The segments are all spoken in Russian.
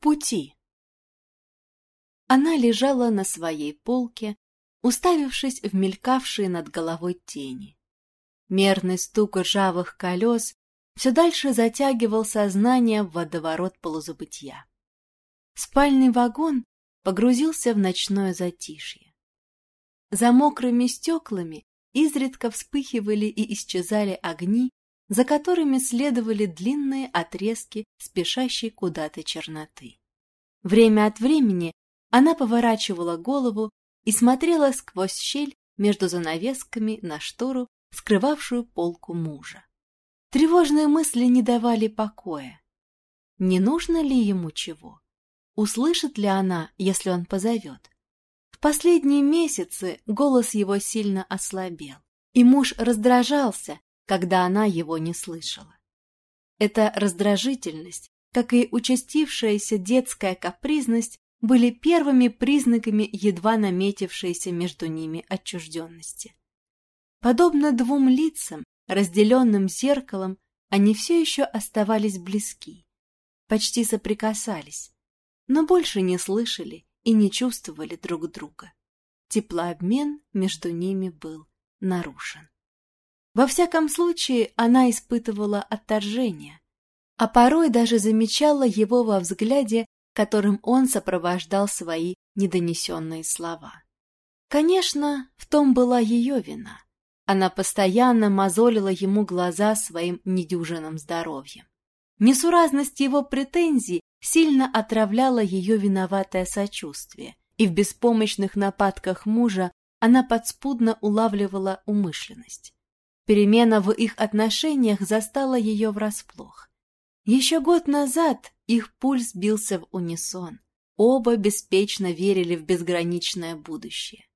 пути. Она лежала на своей полке, уставившись в мелькавшие над головой тени. Мерный стук ржавых колес все дальше затягивал сознание в водоворот полузабытия. Спальный вагон погрузился в ночное затишье. За мокрыми стеклами изредка вспыхивали и исчезали огни, за которыми следовали длинные отрезки спешащей куда-то черноты. Время от времени она поворачивала голову и смотрела сквозь щель между занавесками на штору, скрывавшую полку мужа. Тревожные мысли не давали покоя. Не нужно ли ему чего? Услышит ли она, если он позовет? В последние месяцы голос его сильно ослабел, и муж раздражался, когда она его не слышала. Эта раздражительность, как и участившаяся детская капризность, были первыми признаками едва наметившейся между ними отчужденности. Подобно двум лицам, разделенным зеркалом, они все еще оставались близки, почти соприкасались, но больше не слышали и не чувствовали друг друга. Теплообмен между ними был нарушен. Во всяком случае, она испытывала отторжение, а порой даже замечала его во взгляде которым он сопровождал свои недонесенные слова. Конечно, в том была ее вина. Она постоянно мозолила ему глаза своим недюжинным здоровьем. Несуразность его претензий сильно отравляла ее виноватое сочувствие, и в беспомощных нападках мужа она подспудно улавливала умышленность. Перемена в их отношениях застала ее врасплох. Еще год назад их пульс бился в унисон. Оба беспечно верили в безграничное будущее.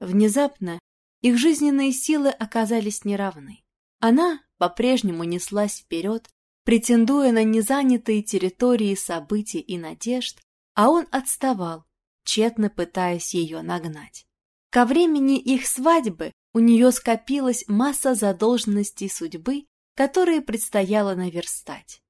Внезапно их жизненные силы оказались неравны. Она по-прежнему неслась вперед, претендуя на незанятые территории событий и надежд, а он отставал, тщетно пытаясь ее нагнать. Ко времени их свадьбы у нее скопилась масса задолженностей судьбы, которые предстояло наверстать.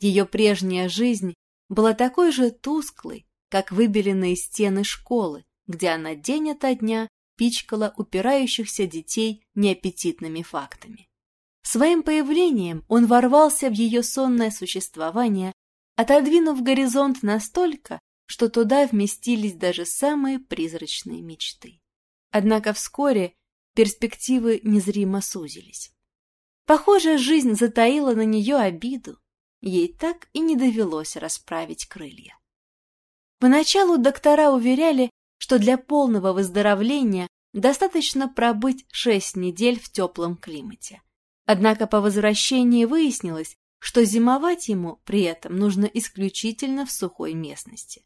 Ее прежняя жизнь была такой же тусклой, как выбеленные стены школы, где она день ото дня пичкала упирающихся детей неаппетитными фактами. Своим появлением он ворвался в ее сонное существование, отодвинув горизонт настолько, что туда вместились даже самые призрачные мечты. Однако вскоре перспективы незримо сузились. Похоже, жизнь затаила на нее обиду, ей так и не довелось расправить крылья. Поначалу доктора уверяли, что для полного выздоровления достаточно пробыть шесть недель в теплом климате. Однако по возвращении выяснилось, что зимовать ему при этом нужно исключительно в сухой местности.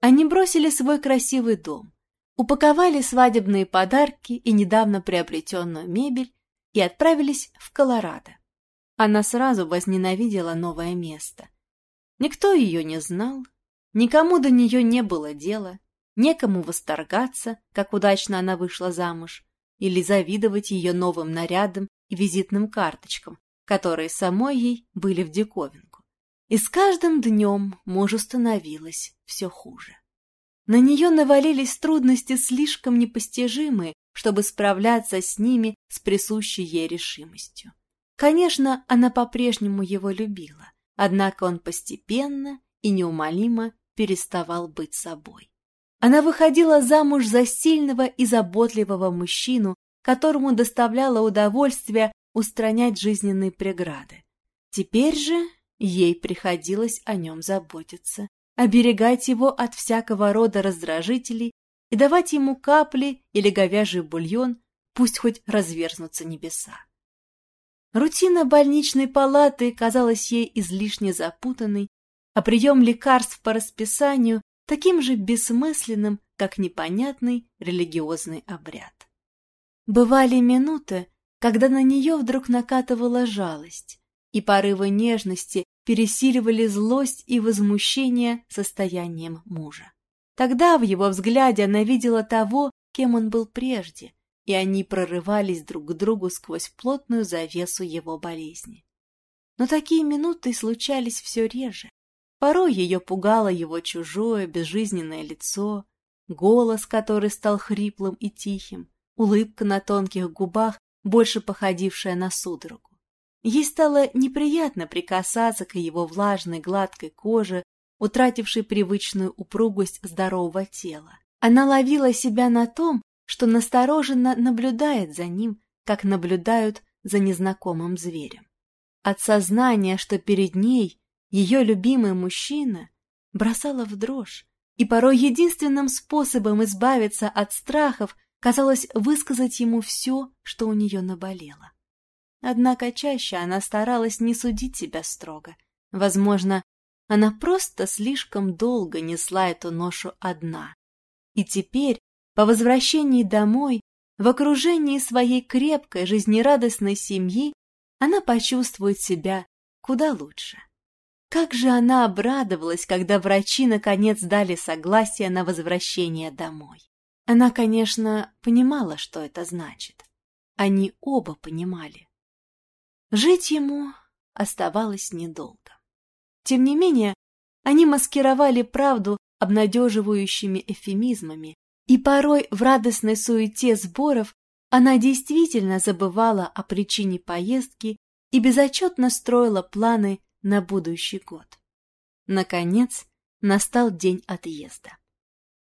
Они бросили свой красивый дом, упаковали свадебные подарки и недавно приобретенную мебель и отправились в Колорадо. Она сразу возненавидела новое место. Никто ее не знал, никому до нее не было дела, некому восторгаться, как удачно она вышла замуж, или завидовать ее новым нарядам и визитным карточкам, которые самой ей были в диковинку. И с каждым днем мужу становилось все хуже. На нее навалились трудности слишком непостижимые, чтобы справляться с ними с присущей ей решимостью. Конечно, она по-прежнему его любила, однако он постепенно и неумолимо переставал быть собой. Она выходила замуж за сильного и заботливого мужчину, которому доставляло удовольствие устранять жизненные преграды. Теперь же ей приходилось о нем заботиться, оберегать его от всякого рода раздражителей и давать ему капли или говяжий бульон, пусть хоть разверзнутся небеса. Рутина больничной палаты казалась ей излишне запутанной, а прием лекарств по расписанию таким же бессмысленным, как непонятный религиозный обряд. Бывали минуты, когда на нее вдруг накатывала жалость, и порывы нежности пересиливали злость и возмущение состоянием мужа. Тогда в его взгляде она видела того, кем он был прежде, и они прорывались друг к другу сквозь плотную завесу его болезни. Но такие минуты случались все реже. Порой ее пугало его чужое, безжизненное лицо, голос, который стал хриплым и тихим, улыбка на тонких губах, больше походившая на судорогу. Ей стало неприятно прикасаться к его влажной гладкой коже, утратившей привычную упругость здорового тела. Она ловила себя на том, что настороженно наблюдает за ним, как наблюдают за незнакомым зверем. От сознания, что перед ней ее любимый мужчина, бросала в дрожь, и порой единственным способом избавиться от страхов казалось высказать ему все, что у нее наболело. Однако чаще она старалась не судить себя строго. Возможно, она просто слишком долго несла эту ношу одна. И теперь, по возвращении домой, в окружении своей крепкой, жизнерадостной семьи, она почувствует себя куда лучше. Как же она обрадовалась, когда врачи наконец дали согласие на возвращение домой. Она, конечно, понимала, что это значит. Они оба понимали. Жить ему оставалось недолго. Тем не менее, они маскировали правду обнадеживающими эфемизмами, и порой в радостной суете сборов она действительно забывала о причине поездки и безотчетно строила планы на будущий год. Наконец, настал день отъезда.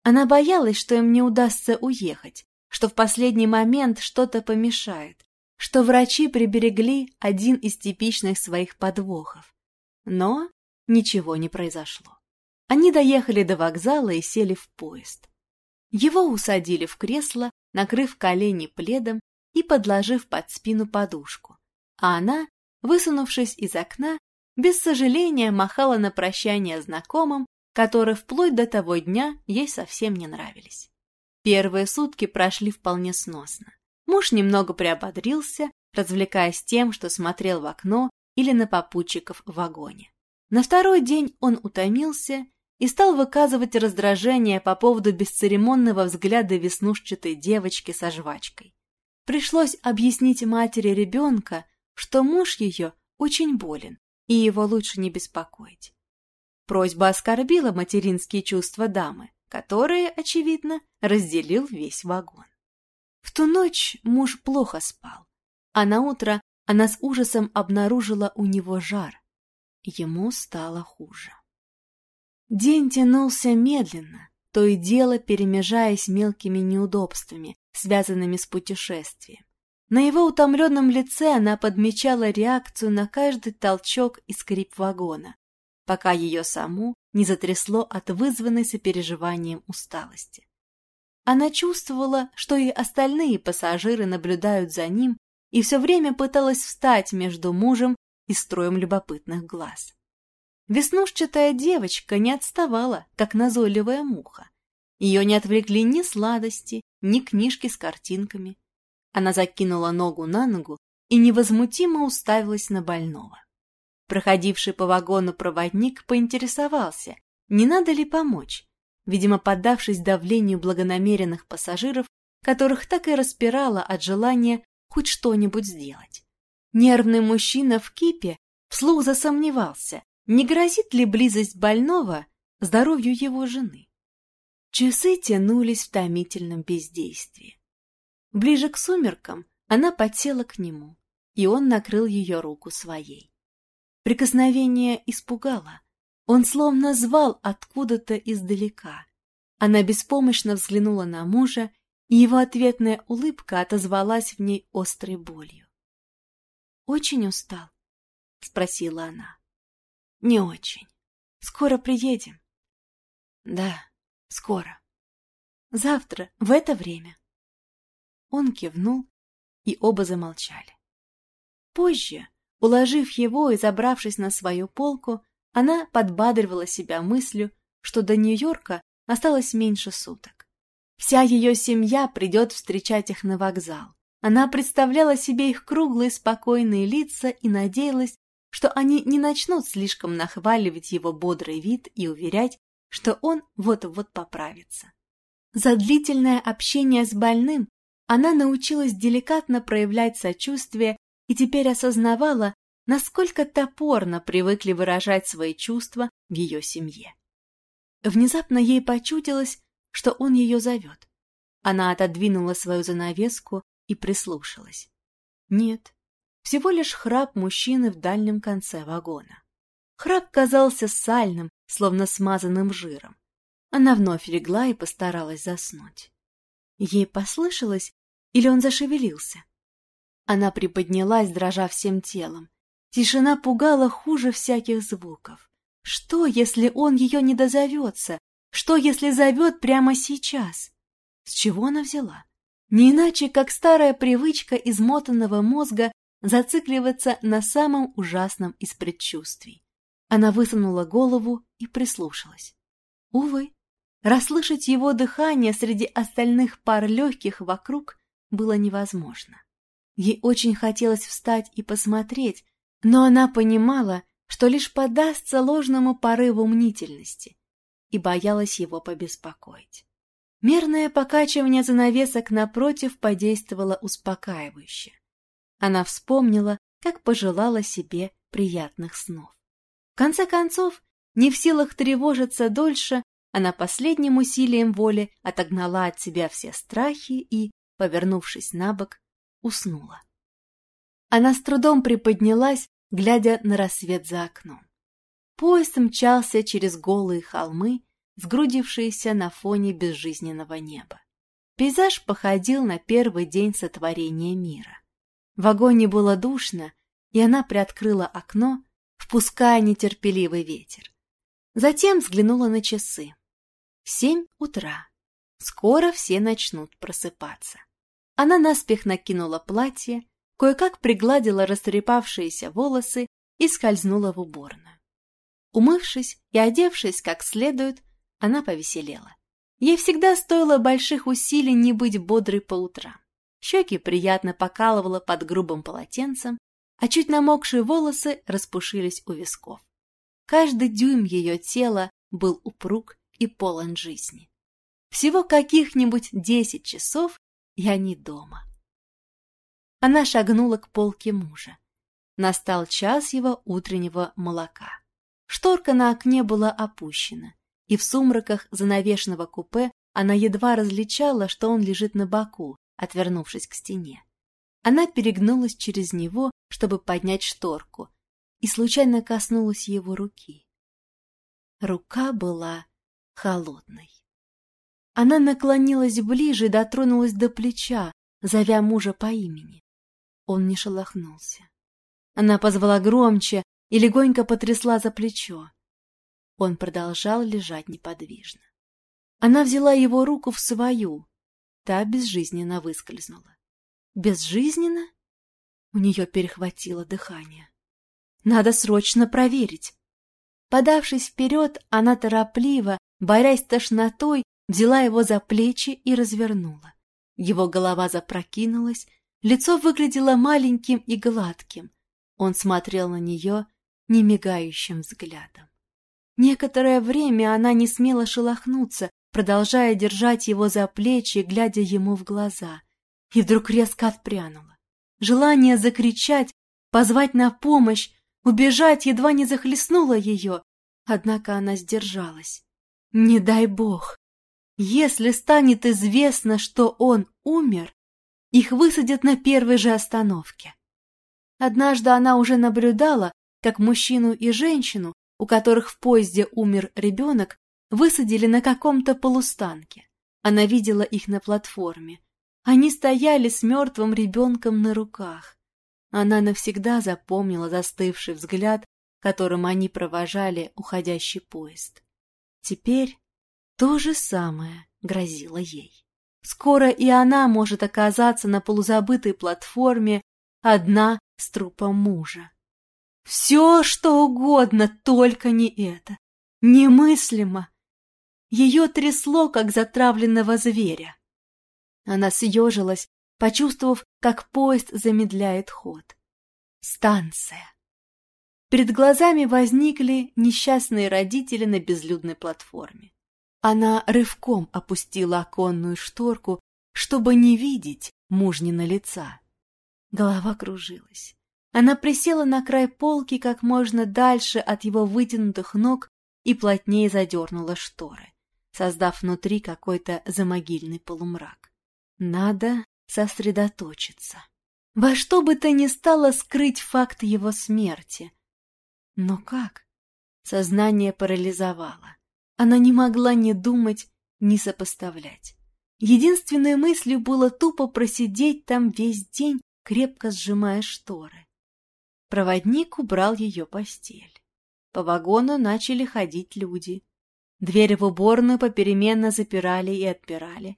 Она боялась, что им не удастся уехать, что в последний момент что-то помешает, что врачи приберегли один из типичных своих подвохов. Но ничего не произошло. Они доехали до вокзала и сели в поезд. Его усадили в кресло, накрыв колени пледом и подложив под спину подушку, а она, высунувшись из окна, без сожаления махала на прощание знакомым, которые вплоть до того дня ей совсем не нравились. Первые сутки прошли вполне сносно. Муж немного приободрился, развлекаясь тем, что смотрел в окно или на попутчиков в вагоне. На второй день он утомился и стал выказывать раздражение по поводу бесцеремонного взгляда веснушчатой девочки со жвачкой. Пришлось объяснить матери ребенка, что муж ее очень болен, и его лучше не беспокоить. Просьба оскорбила материнские чувства дамы, которые, очевидно, разделил весь вагон. В ту ночь муж плохо спал, а на утро она с ужасом обнаружила у него жар, Ему стало хуже. День тянулся медленно, то и дело перемежаясь мелкими неудобствами, связанными с путешествием. На его утомленном лице она подмечала реакцию на каждый толчок и скрип вагона, пока ее саму не затрясло от вызванной сопереживанием усталости. Она чувствовала, что и остальные пассажиры наблюдают за ним, и все время пыталась встать между мужем и строем любопытных глаз. Веснушчатая девочка не отставала, как назойливая муха. Ее не отвлекли ни сладости, ни книжки с картинками. Она закинула ногу на ногу и невозмутимо уставилась на больного. Проходивший по вагону проводник поинтересовался, не надо ли помочь, видимо, поддавшись давлению благонамеренных пассажиров, которых так и распирало от желания хоть что-нибудь сделать. Нервный мужчина в кипе вслух засомневался, не грозит ли близость больного здоровью его жены. Часы тянулись в томительном бездействии. Ближе к сумеркам она подсела к нему, и он накрыл ее руку своей. Прикосновение испугало. Он словно звал откуда-то издалека. Она беспомощно взглянула на мужа, и его ответная улыбка отозвалась в ней острой болью. Очень устал? — спросила она. — Не очень. Скоро приедем. — Да, скоро. Завтра, в это время. Он кивнул, и оба замолчали. Позже, уложив его и забравшись на свою полку, она подбадривала себя мыслью, что до Нью-Йорка осталось меньше суток. Вся ее семья придет встречать их на вокзал. Она представляла себе их круглые спокойные лица и надеялась, что они не начнут слишком нахваливать его бодрый вид и уверять, что он вот-вот поправится. За длительное общение с больным она научилась деликатно проявлять сочувствие и теперь осознавала, насколько топорно привыкли выражать свои чувства в ее семье. Внезапно ей почудилось, что он ее зовет. Она отодвинула свою занавеску и прислушалась. Нет, всего лишь храп мужчины в дальнем конце вагона. Храп казался сальным, словно смазанным жиром. Она вновь легла и постаралась заснуть. Ей послышалось, или он зашевелился? Она приподнялась, дрожа всем телом. Тишина пугала хуже всяких звуков. Что, если он ее не дозовется? Что, если зовет прямо сейчас? С чего она взяла? Не иначе, как старая привычка измотанного мозга зацикливаться на самом ужасном из предчувствий. Она высунула голову и прислушалась. Увы, расслышать его дыхание среди остальных пар легких вокруг было невозможно. Ей очень хотелось встать и посмотреть, но она понимала, что лишь подастся ложному порыву мнительности, и боялась его побеспокоить. Мерное покачивание занавесок напротив подействовало успокаивающе. Она вспомнила, как пожелала себе приятных снов. В конце концов, не в силах тревожиться дольше, она последним усилием воли отогнала от себя все страхи и, повернувшись на бок, уснула. Она с трудом приподнялась, глядя на рассвет за окном. Поезд мчался через голые холмы, сгрудившиеся на фоне безжизненного неба. Пейзаж походил на первый день сотворения мира. В вагоне было душно, и она приоткрыла окно, впуская нетерпеливый ветер. Затем взглянула на часы. Семь утра. Скоро все начнут просыпаться. Она наспех накинула платье, кое-как пригладила растрепавшиеся волосы и скользнула в уборную. Умывшись и одевшись как следует, она повеселела. Ей всегда стоило больших усилий не быть бодрой по утрам. Щеки приятно покалывало под грубым полотенцем, а чуть намокшие волосы распушились у висков. Каждый дюйм ее тела был упруг и полон жизни. Всего каких-нибудь десять часов, и они дома. Она шагнула к полке мужа. Настал час его утреннего молока. Шторка на окне была опущена, и в сумраках занавешенного купе она едва различала, что он лежит на боку, отвернувшись к стене. Она перегнулась через него, чтобы поднять шторку, и случайно коснулась его руки. Рука была холодной. Она наклонилась ближе и дотронулась до плеча, зовя мужа по имени. Он не шелохнулся. Она позвала громче и легонько потрясла за плечо. Он продолжал лежать неподвижно. Она взяла его руку в свою, Та безжизненно выскользнула. Безжизненно? У нее перехватило дыхание. Надо срочно проверить. Подавшись вперед, она торопливо, борясь с тошнотой, взяла его за плечи и развернула. Его голова запрокинулась, лицо выглядело маленьким и гладким. Он смотрел на нее немигающим взглядом. Некоторое время она не смела шелохнуться, продолжая держать его за плечи, глядя ему в глаза. И вдруг резко отпрянула. Желание закричать, позвать на помощь, убежать едва не захлестнуло ее, однако она сдержалась. Не дай бог! Если станет известно, что он умер, их высадят на первой же остановке. Однажды она уже наблюдала, как мужчину и женщину, у которых в поезде умер ребенок, высадили на каком-то полустанке. Она видела их на платформе. Они стояли с мертвым ребенком на руках. Она навсегда запомнила застывший взгляд, которым они провожали уходящий поезд. Теперь то же самое грозило ей. Скоро и она может оказаться на полузабытой платформе, одна с трупом мужа. Все, что угодно, только не это. Немыслимо, ее трясло, как затравленного зверя. Она съежилась, почувствовав, как поезд замедляет ход. Станция. Перед глазами возникли несчастные родители на безлюдной платформе. Она рывком опустила оконную шторку, чтобы не видеть мужнина лица. Голова кружилась. Она присела на край полки как можно дальше от его вытянутых ног и плотнее задернула шторы, создав внутри какой-то замогильный полумрак. Надо сосредоточиться. Во что бы то ни стало скрыть факт его смерти. Но как? Сознание парализовало. Она не могла ни думать, ни сопоставлять. Единственной мыслью было тупо просидеть там весь день, крепко сжимая шторы. Проводник убрал ее постель. По вагону начали ходить люди. Двери в уборную попеременно запирали и отпирали.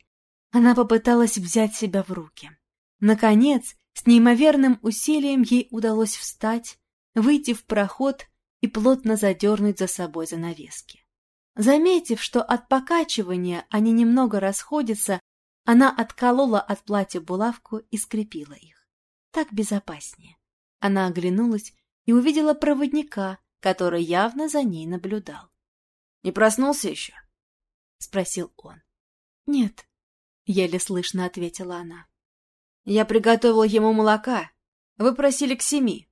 Она попыталась взять себя в руки. Наконец, с неимоверным усилием ей удалось встать, выйти в проход и плотно задернуть за собой занавески. Заметив, что от покачивания они немного расходятся, она отколола от платья булавку и скрепила их. Так безопаснее. Она оглянулась и увидела проводника, который явно за ней наблюдал. — Не проснулся еще? — спросил он. — Нет, — еле слышно ответила она. — Я приготовил ему молока. Вы просили к семи.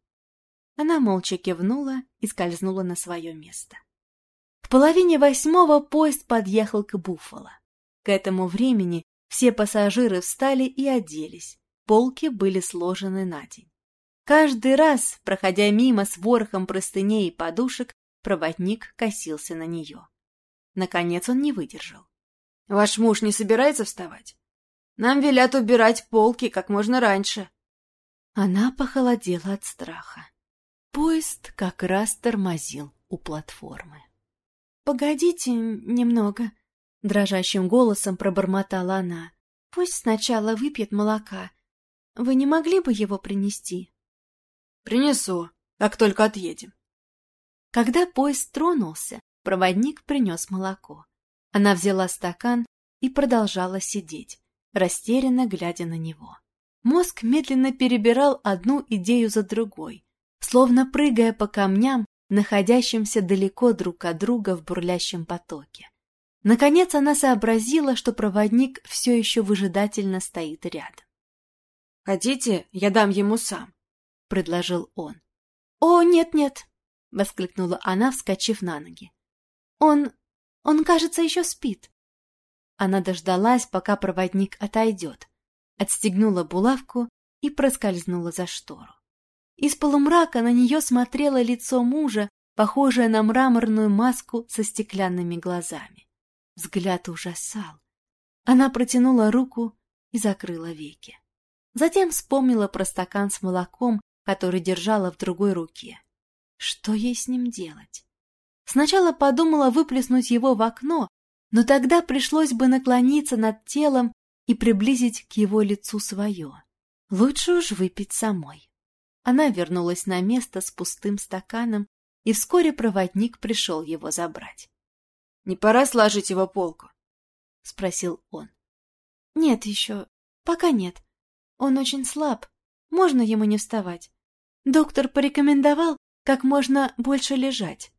Она молча кивнула и скользнула на свое место. Половине восьмого поезд подъехал к Буффало. К этому времени все пассажиры встали и оделись, полки были сложены на день. Каждый раз, проходя мимо с ворохом простыней и подушек, проводник косился на нее. Наконец он не выдержал. — Ваш муж не собирается вставать? Нам велят убирать полки как можно раньше. Она похолодела от страха. Поезд как раз тормозил у платформы. «Погодите немного», — дрожащим голосом пробормотала она. «Пусть сначала выпьет молока. Вы не могли бы его принести?» «Принесу, как только отъедем». Когда поезд тронулся, проводник принес молоко. Она взяла стакан и продолжала сидеть, растерянно глядя на него. Мозг медленно перебирал одну идею за другой, словно прыгая по камням, находящимся далеко друг от друга в бурлящем потоке. Наконец она сообразила, что проводник все еще выжидательно стоит рядом. «Хотите, я дам ему сам?» — предложил он. «О, нет-нет!» — воскликнула она, вскочив на ноги. «Он... он, кажется, еще спит». Она дождалась, пока проводник отойдет, отстегнула булавку и проскользнула за штору. Из полумрака на нее смотрело лицо мужа, похожее на мраморную маску со стеклянными глазами. Взгляд ужасал. Она протянула руку и закрыла веки. Затем вспомнила про стакан с молоком, который держала в другой руке. Что ей с ним делать? Сначала подумала выплеснуть его в окно, но тогда пришлось бы наклониться над телом и приблизить к его лицу свое. Лучше уж выпить самой. Она вернулась на место с пустым стаканом, и вскоре проводник пришел его забрать. — Не пора сложить его полку? — спросил он. — Нет еще, пока нет. Он очень слаб, можно ему не вставать. Доктор порекомендовал как можно больше лежать.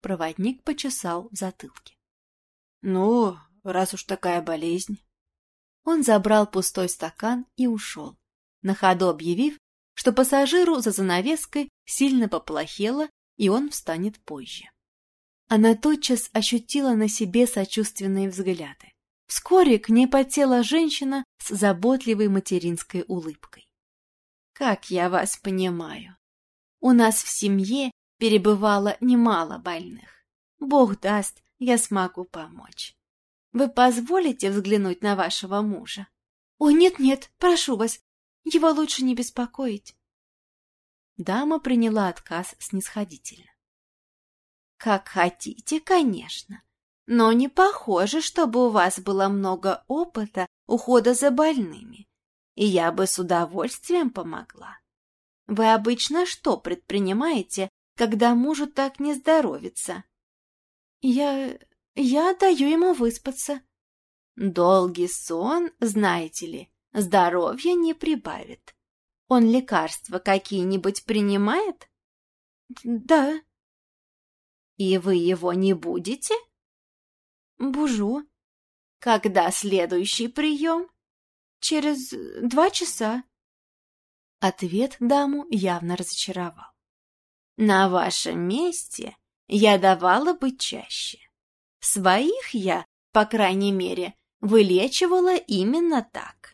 Проводник почесал в затылке. — Ну, раз уж такая болезнь. Он забрал пустой стакан и ушел, на ходу объявив, что пассажиру за занавеской сильно поплохело, и он встанет позже. Она тотчас ощутила на себе сочувственные взгляды. Вскоре к ней потела женщина с заботливой материнской улыбкой. «Как я вас понимаю. У нас в семье перебывало немало больных. Бог даст, я смогу помочь. Вы позволите взглянуть на вашего мужа? О, нет-нет, прошу вас, его лучше не беспокоить. Дама приняла отказ снисходительно. Как хотите, конечно. Но не похоже, чтобы у вас было много опыта ухода за больными, и я бы с удовольствием помогла. Вы обычно что предпринимаете, когда мужу так не здоровится? Я... я даю ему выспаться. Долгий сон, знаете ли, здоровья не прибавит. Он лекарства какие-нибудь принимает? Да. И вы его не будете? Бужу. Когда следующий прием? Через два часа. Ответ даму явно разочаровал. На вашем месте я давала бы чаще. Своих я, по крайней мере, вылечивала именно так.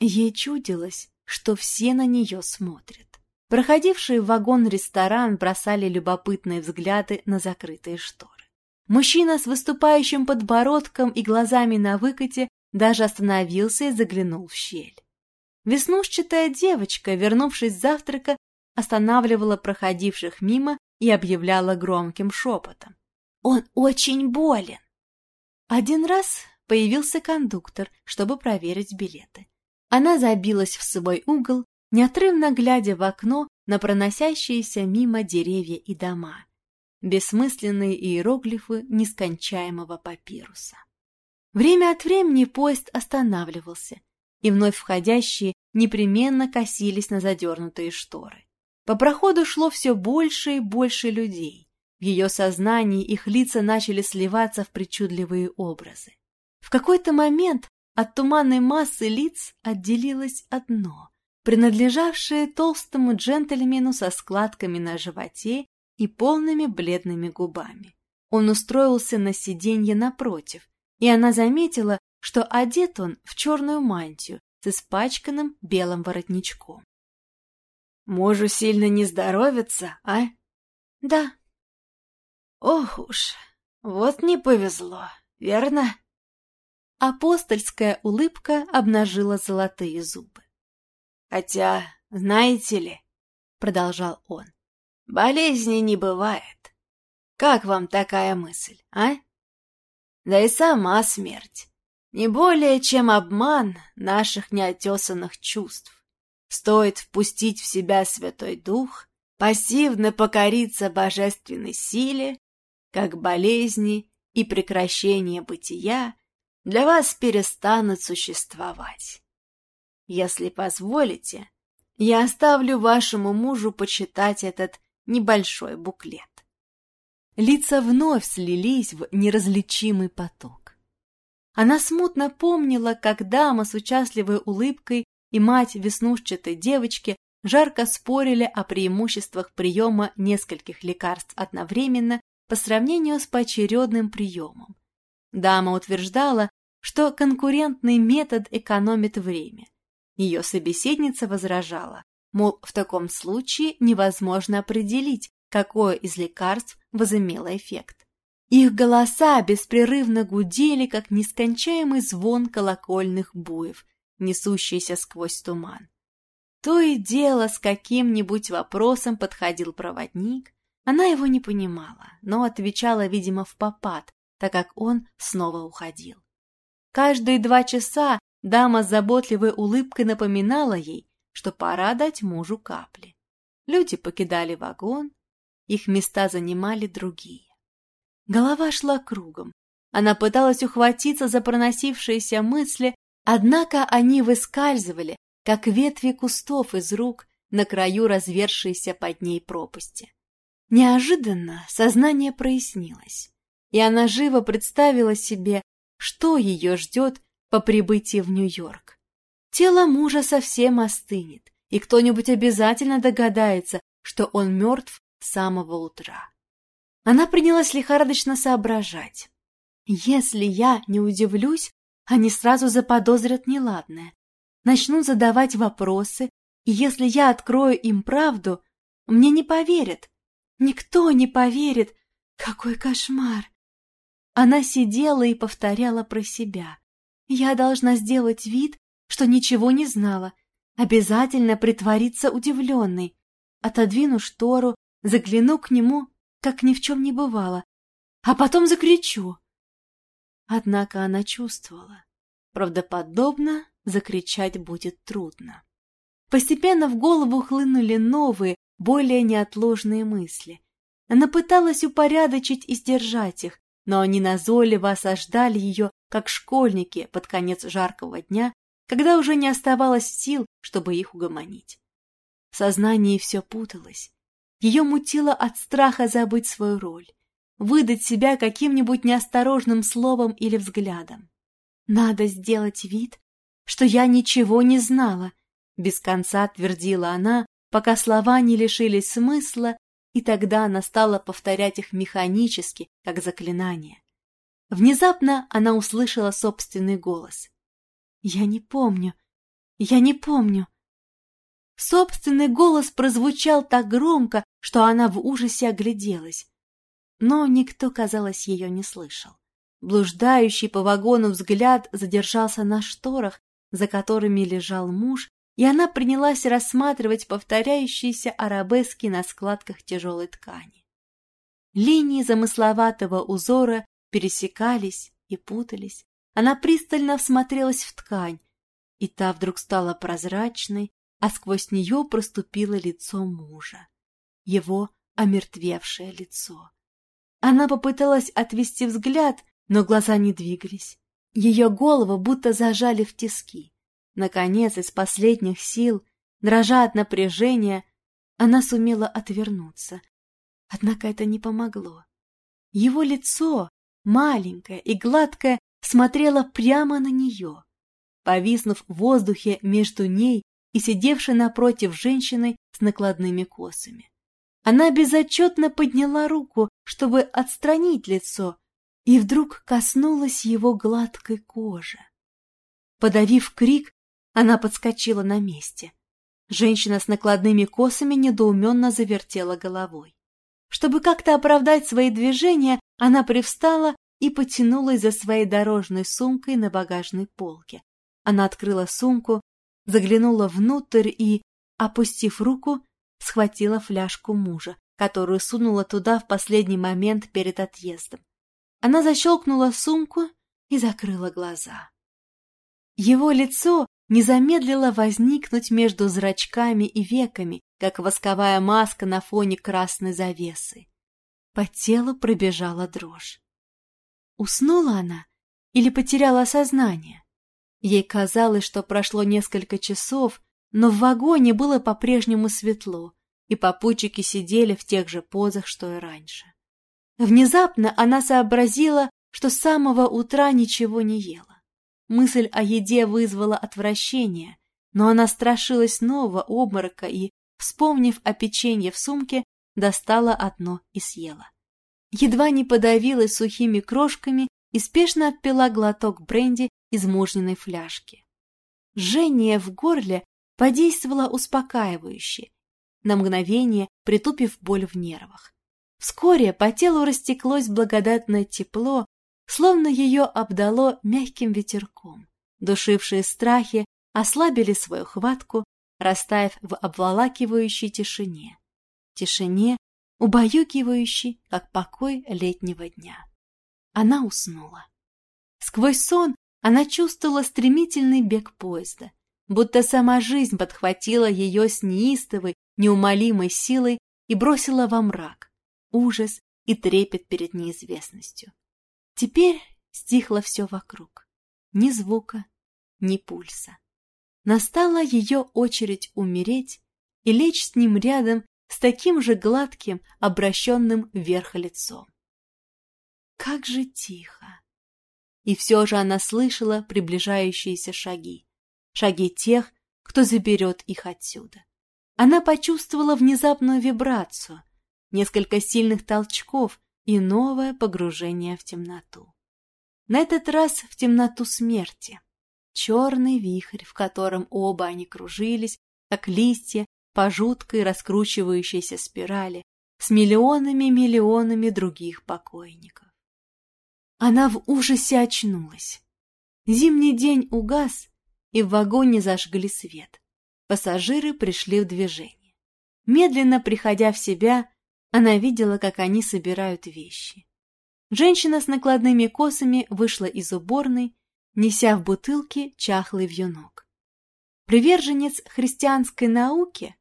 Ей чудилось, что все на нее смотрят. Проходившие в вагон-ресторан бросали любопытные взгляды на закрытые шторы. Мужчина с выступающим подбородком и глазами на выкате даже остановился и заглянул в щель. Веснушчатая девочка, вернувшись с завтрака, останавливала проходивших мимо и объявляла громким шепотом. «Он очень болен!» Один раз появился кондуктор, чтобы проверить билеты. Она забилась в свой угол, неотрывно глядя в окно на проносящиеся мимо деревья и дома. Бессмысленные иероглифы нескончаемого папируса. Время от времени поезд останавливался, и вновь входящие непременно косились на задернутые шторы. По проходу шло все больше и больше людей. В ее сознании их лица начали сливаться в причудливые образы. В какой-то момент от туманной массы лиц отделилось одно, принадлежавшее толстому джентльмену со складками на животе и полными бледными губами. Он устроился на сиденье напротив, и она заметила, что одет он в черную мантию с испачканным белым воротничком. «Мужу сильно не здоровится, а?» «Да». «Ох уж, вот не повезло, верно?» Апостольская улыбка обнажила золотые зубы. «Хотя, знаете ли, — продолжал он, — болезни не бывает. Как вам такая мысль, а? Да и сама смерть. Не более, чем обман наших неотесанных чувств. Стоит впустить в себя Святой Дух, пассивно покориться божественной силе, как болезни и прекращение бытия для вас перестанут существовать. Если позволите, я оставлю вашему мужу почитать этот небольшой буклет. Лица вновь слились в неразличимый поток. Она смутно помнила, как дама с участливой улыбкой и мать веснушчатой девочки жарко спорили о преимуществах приема нескольких лекарств одновременно по сравнению с поочередным приемом. Дама утверждала, что конкурентный метод экономит время. Ее собеседница возражала, мол, в таком случае невозможно определить, какое из лекарств возымело эффект. Их голоса беспрерывно гудели, как нескончаемый звон колокольных буев, несущийся сквозь туман. То и дело с каким-нибудь вопросом подходил проводник. Она его не понимала, но отвечала, видимо, в попад, так как он снова уходил. Каждые два часа дама с заботливой улыбкой напоминала ей, что пора дать мужу капли. Люди покидали вагон, их места занимали другие. Голова шла кругом. Она пыталась ухватиться за проносившиеся мысли, однако они выскальзывали, как ветви кустов из рук на краю развершейся под ней пропасти. Неожиданно сознание прояснилось, и она живо представила себе, что ее ждет по прибытии в Нью-Йорк. Тело мужа совсем остынет, и кто-нибудь обязательно догадается, что он мертв с самого утра. Она принялась лихорадочно соображать. Если я не удивлюсь, они сразу заподозрят неладное, начнут задавать вопросы, и если я открою им правду, мне не поверят. Никто не поверит. Какой кошмар! Она сидела и повторяла про себя. Я должна сделать вид, что ничего не знала, обязательно притвориться удивленной. Отодвину штору, загляну к нему, как ни в чем не бывало, а потом закричу. Однако она чувствовала. Правдоподобно закричать будет трудно. Постепенно в голову хлынули новые, более неотложные мысли. Она пыталась упорядочить и сдержать их, но они назойливо осаждали ее, как школьники под конец жаркого дня, когда уже не оставалось сил, чтобы их угомонить. В сознании все путалось. Ее мутило от страха забыть свою роль, выдать себя каким-нибудь неосторожным словом или взглядом. «Надо сделать вид, что я ничего не знала», — без конца твердила она, пока слова не лишились смысла и тогда она стала повторять их механически, как заклинание. Внезапно она услышала собственный голос. «Я не помню, я не помню». Собственный голос прозвучал так громко, что она в ужасе огляделась. Но никто, казалось, ее не слышал. Блуждающий по вагону взгляд задержался на шторах, за которыми лежал муж, и она принялась рассматривать повторяющиеся арабески на складках тяжелой ткани. Линии замысловатого узора пересекались и путались. Она пристально всмотрелась в ткань, и та вдруг стала прозрачной, а сквозь нее проступило лицо мужа, его омертвевшее лицо. Она попыталась отвести взгляд, но глаза не двигались. Ее голову будто зажали в тиски. Наконец, из последних сил, дрожа от напряжения, она сумела отвернуться. Однако это не помогло. Его лицо, маленькое и гладкое, смотрело прямо на нее. Повиснув в воздухе между ней и сидевшей напротив женщиной с накладными косами. Она безотчетно подняла руку, чтобы отстранить лицо, и вдруг коснулась его гладкой кожи. Подавив крик, она подскочила на месте. Женщина с накладными косами недоуменно завертела головой. Чтобы как-то оправдать свои движения, она привстала и потянулась за своей дорожной сумкой на багажной полке. Она открыла сумку, заглянула внутрь и, опустив руку, схватила фляжку мужа, которую сунула туда в последний момент перед отъездом. Она защелкнула сумку и закрыла глаза. Его лицо не замедлила возникнуть между зрачками и веками, как восковая маска на фоне красной завесы. По телу пробежала дрожь. Уснула она или потеряла сознание? Ей казалось, что прошло несколько часов, но в вагоне было по-прежнему светло, и попутчики сидели в тех же позах, что и раньше. Внезапно она сообразила, что с самого утра ничего не ела. Мысль о еде вызвала отвращение, но она страшилась нового обморока и, вспомнив о печенье в сумке, достала одно и съела. Едва не подавилась сухими крошками и спешно отпила глоток бренди из мужниной фляжки. Жжение в горле подействовало успокаивающе, на мгновение притупив боль в нервах. Вскоре по телу растеклось благодатное тепло, словно ее обдало мягким ветерком. Душившие страхи ослабили свою хватку, растаяв в обволакивающей тишине. Тишине, убаюкивающей, как покой летнего дня. Она уснула. Сквозь сон она чувствовала стремительный бег поезда, будто сама жизнь подхватила ее с неистовой, неумолимой силой и бросила во мрак, ужас и трепет перед неизвестностью. Теперь стихло все вокруг. Ни звука, ни пульса. Настала ее очередь умереть и лечь с ним рядом с таким же гладким, обращенным вверх лицом. Как же тихо! И все же она слышала приближающиеся шаги. Шаги тех, кто заберет их отсюда. Она почувствовала внезапную вибрацию, несколько сильных толчков, и новое погружение в темноту. На этот раз в темноту смерти. Черный вихрь, в котором оба они кружились, как листья по жуткой раскручивающейся спирали, с миллионами-миллионами других покойников. Она в ужасе очнулась. Зимний день угас, и в вагоне зажгли свет. Пассажиры пришли в движение. Медленно приходя в себя, она видела, как они собирают вещи. Женщина с накладными косами вышла из уборной, неся в бутылке чахлый вьюнок. Приверженец христианской науки.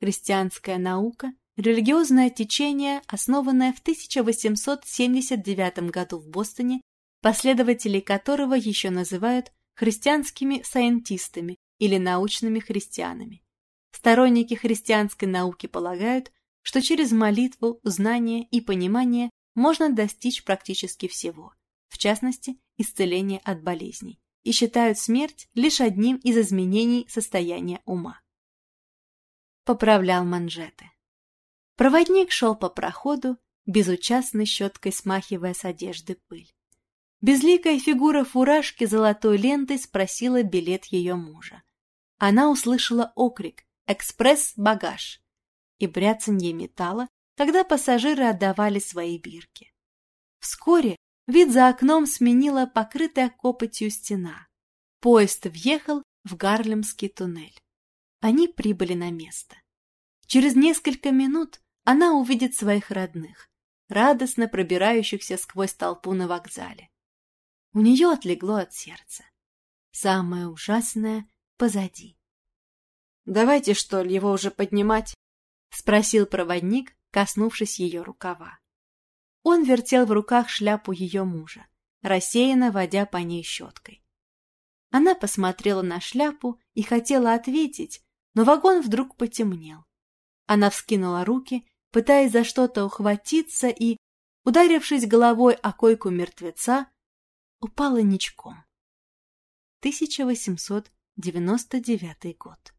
Христианская наука – религиозное течение, основанное в 1879 году в Бостоне, последователей которого еще называют христианскими сайентистами или научными христианами. Сторонники христианской науки полагают, что через молитву, знание и понимание можно достичь практически всего, в частности, исцеления от болезней, и считают смерть лишь одним из изменений состояния ума. Поправлял манжеты. Проводник шел по проходу, безучастной щеткой смахивая с одежды пыль. Безликая фигура фуражки золотой лентой спросила билет ее мужа. Она услышала окрик «Экспресс-багаж!» И бряцанье металла, когда пассажиры отдавали свои бирки. Вскоре вид за окном сменила покрытая копотью стена. Поезд въехал в Гарлемский туннель. Они прибыли на место. Через несколько минут она увидит своих родных, радостно пробирающихся сквозь толпу на вокзале. У нее отлегло от сердца. Самое ужасное позади. «Давайте, что ли, его уже поднимать?» — спросил проводник, коснувшись ее рукава. Он вертел в руках шляпу ее мужа, рассеянно водя по ней щеткой. Она посмотрела на шляпу и хотела ответить, но вагон вдруг потемнел. Она вскинула руки, пытаясь за что-то ухватиться и, ударившись головой о койку мертвеца, упала ничком. 1899 год.